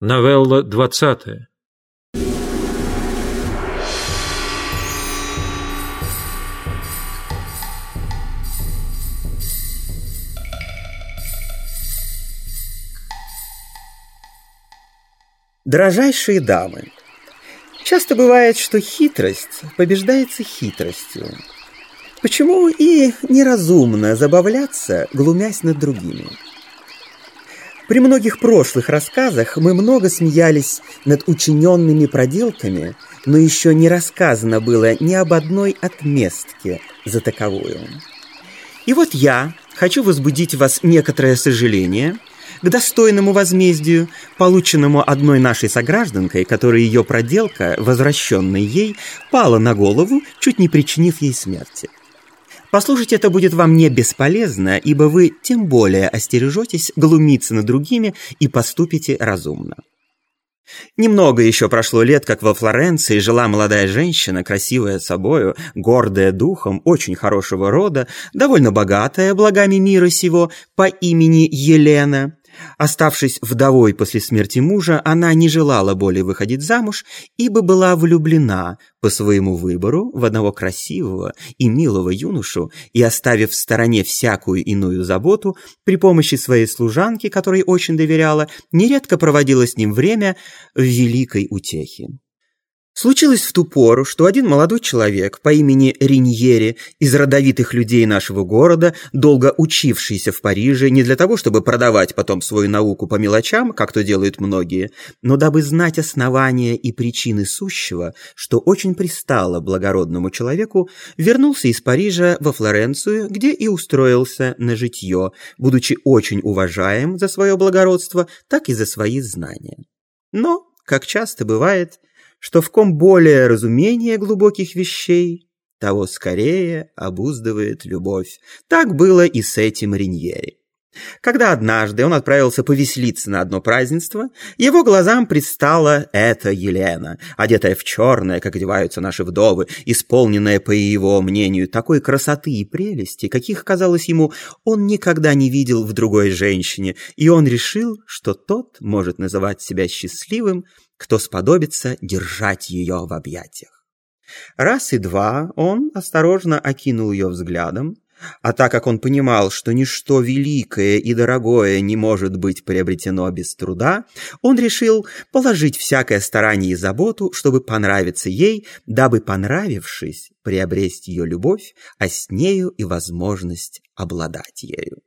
Новелла двадцатая. Дорожайшие дамы, часто бывает, что хитрость побеждается хитростью. Почему и неразумно забавляться, глумясь над другими? При многих прошлых рассказах мы много смеялись над учиненными проделками, но еще не рассказано было ни об одной отместке за таковую. И вот я хочу возбудить вас некоторое сожаление к достойному возмездию, полученному одной нашей согражданкой, которой ее проделка, возвращенная ей, пала на голову, чуть не причинив ей смерти. Послушать это будет вам не бесполезно, ибо вы тем более остережетесь глумиться над другими и поступите разумно. Немного еще прошло лет, как во Флоренции жила молодая женщина, красивая собою, гордая духом, очень хорошего рода, довольно богатая благами мира сего, по имени Елена. Оставшись вдовой после смерти мужа, она не желала более выходить замуж, ибо была влюблена по своему выбору в одного красивого и милого юношу и, оставив в стороне всякую иную заботу, при помощи своей служанки, которой очень доверяла, нередко проводила с ним время в великой утехе. Случилось в ту пору, что один молодой человек по имени Риньери из родовитых людей нашего города, долго учившийся в Париже не для того, чтобы продавать потом свою науку по мелочам, как то делают многие, но дабы знать основания и причины сущего, что очень пристало благородному человеку, вернулся из Парижа во Флоренцию, где и устроился на житье, будучи очень уважаем за свое благородство, так и за свои знания. Но, как часто бывает, что в ком более разумение глубоких вещей, того скорее обуздывает любовь. Так было и с этим Риньери. Когда однажды он отправился повеселиться на одно празднество, его глазам предстала эта Елена, одетая в черное, как одеваются наши вдовы, исполненная, по его мнению, такой красоты и прелести, каких, казалось ему, он никогда не видел в другой женщине, и он решил, что тот может называть себя счастливым, кто сподобится держать ее в объятиях. Раз и два он осторожно окинул ее взглядом, а так как он понимал, что ничто великое и дорогое не может быть приобретено без труда, он решил положить всякое старание и заботу, чтобы понравиться ей, дабы, понравившись, приобрести ее любовь, а с нею и возможность обладать ею.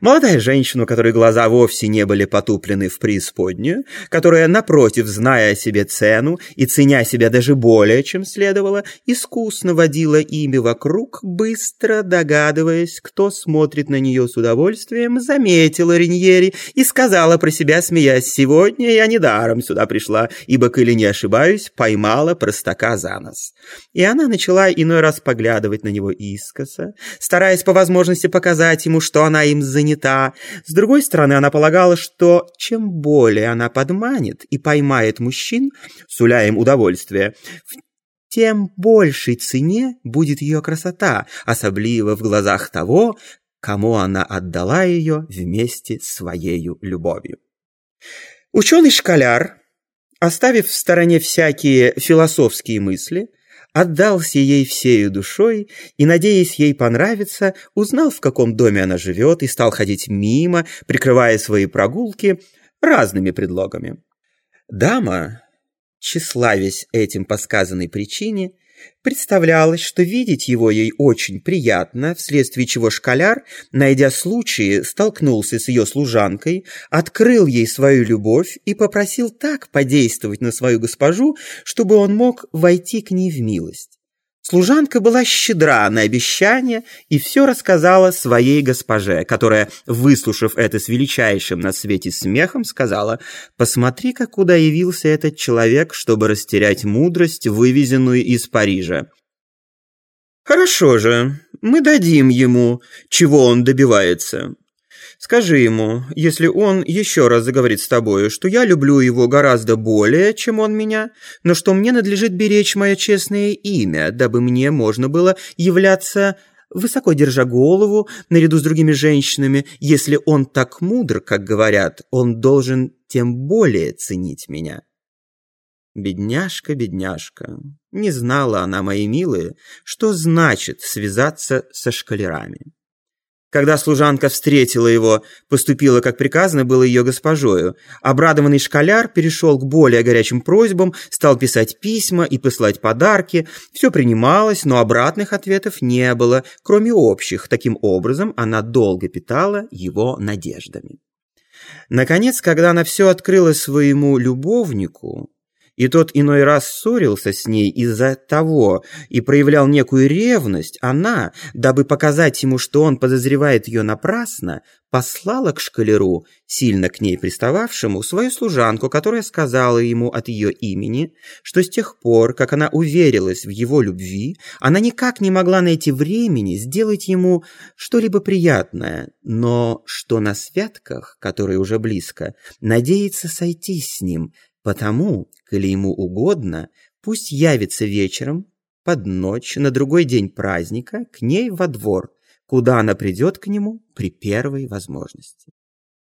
Молодая женщина, у которой глаза вовсе не были потуплены в преисподнюю, которая, напротив, зная о себе цену и ценя себя даже более, чем следовало, искусно водила ими вокруг, быстро догадываясь, кто смотрит на нее с удовольствием, заметила Риньери и сказала про себя, смеясь, «Сегодня я недаром сюда пришла, ибо, коли не ошибаюсь, поймала простака за нос». И она начала иной раз поглядывать на него искоса, стараясь по возможности показать ему, что она им занята. С другой стороны, она полагала, что чем более она подманит и поймает мужчин, суля им удовольствие, тем большей цене будет ее красота, особливо в глазах того, кому она отдала ее вместе с своей любовью. Ученый-школяр, оставив в стороне всякие философские мысли, отдался ей всею душой и, надеясь ей понравиться, узнал, в каком доме она живет, и стал ходить мимо, прикрывая свои прогулки разными предлогами. Дама, тщеславясь этим по сказанной причине, Представлялось, что видеть его ей очень приятно, вследствие чего школяр, найдя случаи, столкнулся с ее служанкой, открыл ей свою любовь и попросил так подействовать на свою госпожу, чтобы он мог войти к ней в милость. Служанка была щедра на обещание и все рассказала своей госпоже, которая, выслушав это с величайшим на свете смехом, сказала «Посмотри-ка, куда явился этот человек, чтобы растерять мудрость, вывезенную из Парижа». «Хорошо же, мы дадим ему, чего он добивается. Скажи ему, если он еще раз заговорит с тобою, что я люблю его гораздо более, чем он меня, но что мне надлежит беречь мое честное имя, дабы мне можно было являться высоко держа голову, наряду с другими женщинами, если он так мудр, как говорят, он должен тем более ценить меня. Бедняжка, бедняжка, не знала она, мои милые, что значит связаться со шкалерами. Когда служанка встретила его, поступила, как приказано было ее госпожою. Обрадованный школяр перешел к более горячим просьбам, стал писать письма и посылать подарки. Все принималось, но обратных ответов не было, кроме общих. Таким образом, она долго питала его надеждами. Наконец, когда она все открыла своему любовнику, и тот иной раз ссорился с ней из-за того и проявлял некую ревность, она, дабы показать ему, что он подозревает ее напрасно, послала к шкалеру, сильно к ней пристававшему, свою служанку, которая сказала ему от ее имени, что с тех пор, как она уверилась в его любви, она никак не могла найти времени сделать ему что-либо приятное, но что на святках, которые уже близко, надеется сойтись с ним, Потому, коли ему угодно, пусть явится вечером, под ночь, на другой день праздника, к ней во двор, куда она придет к нему при первой возможности.